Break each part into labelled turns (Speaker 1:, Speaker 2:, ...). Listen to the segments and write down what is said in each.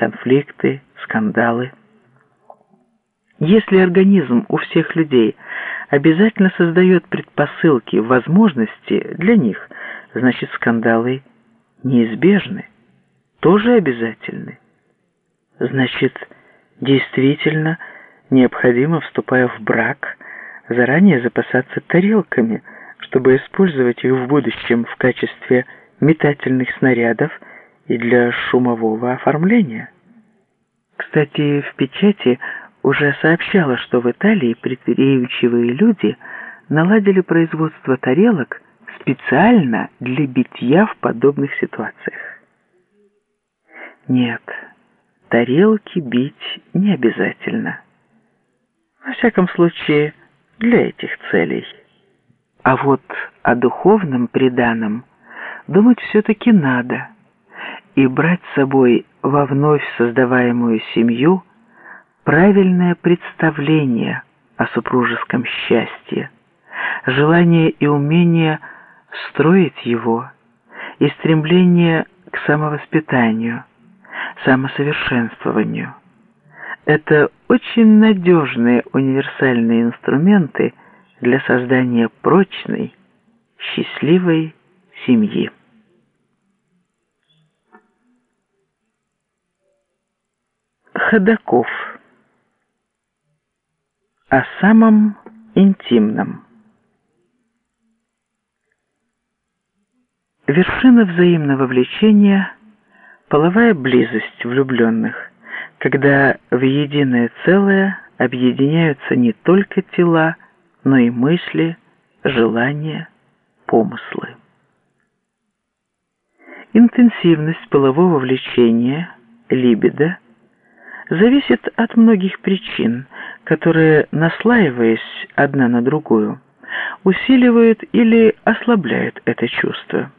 Speaker 1: конфликты, скандалы. Если организм у всех людей обязательно создает предпосылки, возможности для них, значит скандалы неизбежны, тоже обязательны. Значит, действительно необходимо, вступая в брак, заранее запасаться тарелками, чтобы использовать их в будущем в качестве метательных снарядов и для шумового оформления. Кстати, в печати уже сообщала, что в Италии предприимчивые люди наладили производство тарелок специально для битья в подобных ситуациях. Нет, тарелки бить не обязательно. Во всяком случае, для этих целей. А вот о духовном преданном думать все-таки надо и брать с собой во вновь создаваемую семью правильное представление о супружеском счастье, желание и умение строить его и стремление к самовоспитанию, самосовершенствованию. Это очень надежные универсальные инструменты для создания прочной, счастливой семьи. Ходаков о самом интимном. Вершина взаимного влечения – половая близость влюбленных когда в единое целое объединяются не только тела, но и мысли, желания, помыслы. Интенсивность полового влечения, либидо, зависит от многих причин, которые, наслаиваясь одна на другую, усиливают или ослабляют это чувство.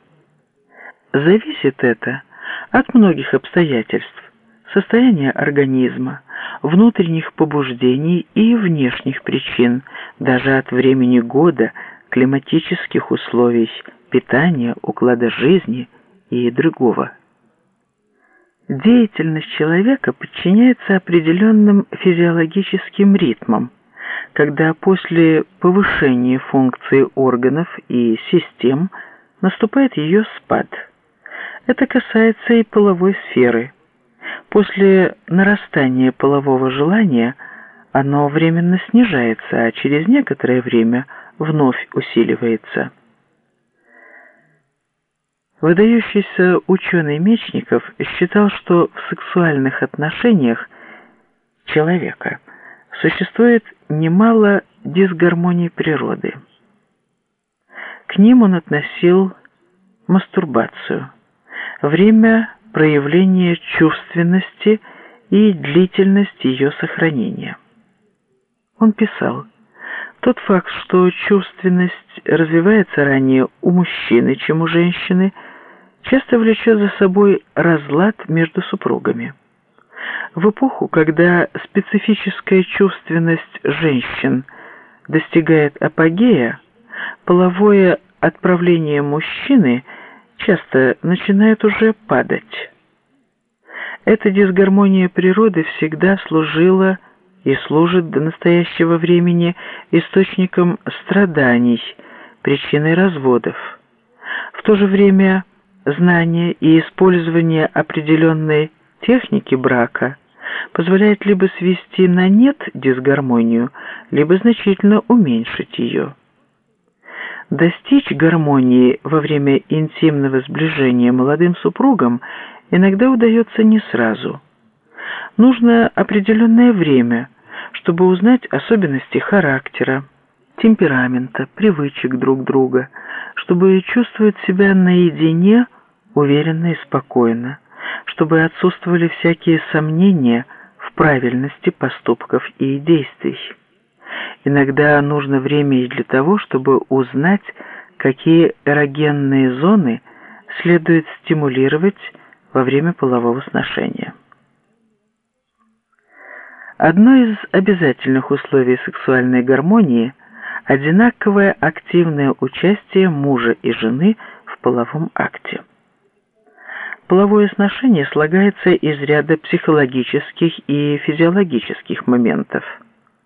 Speaker 1: Зависит это от многих обстоятельств, состояние организма, внутренних побуждений и внешних причин, даже от времени года, климатических условий, питания, уклада жизни и другого. Деятельность человека подчиняется определенным физиологическим ритмам, когда после повышения функции органов и систем наступает ее спад. Это касается и половой сферы – После нарастания полового желания оно временно снижается, а через некоторое время вновь усиливается. Выдающийся ученый Мечников считал, что в сексуальных отношениях человека существует немало дисгармоний природы. К ним он относил мастурбацию, время проявление чувственности и длительность ее сохранения. Он писал, тот факт, что чувственность развивается ранее у мужчины, чем у женщины, часто влечет за собой разлад между супругами. В эпоху, когда специфическая чувственность женщин достигает апогея, половое отправление мужчины – часто начинает уже падать. Эта дисгармония природы всегда служила и служит до настоящего времени источником страданий, причиной разводов. В то же время знание и использование определенной техники брака позволяет либо свести на нет дисгармонию, либо значительно уменьшить ее. Достичь гармонии во время интимного сближения молодым супругам иногда удается не сразу. Нужно определенное время, чтобы узнать особенности характера, темперамента, привычек друг друга, чтобы чувствовать себя наедине уверенно и спокойно, чтобы отсутствовали всякие сомнения в правильности поступков и действий. Иногда нужно время и для того, чтобы узнать, какие эрогенные зоны следует стимулировать во время полового сношения. Одно из обязательных условий сексуальной гармонии – одинаковое активное участие мужа и жены в половом акте. половое сношение слагается из ряда психологических и физиологических моментов –